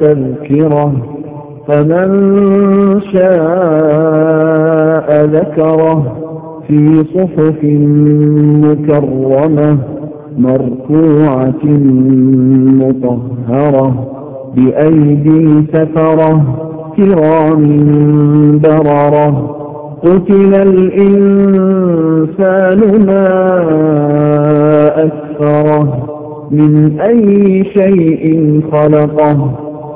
تذكرة فمن شاء ذكره في صحف مكرمة مرفوعة مطهرة بأيدي سفرة كرام بررة. قتل الإنسان ما أكثره من أي شيء خلقه.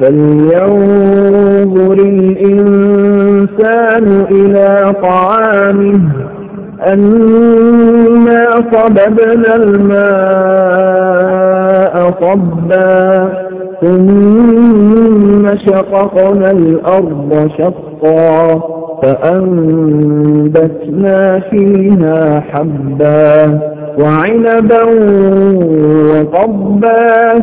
فلينظر الإنسان إلى طعامه أنا صببنا الماء صبا ثم شققنا الأرض شقا فأنبتنا فيها حبا وعنبا وقبا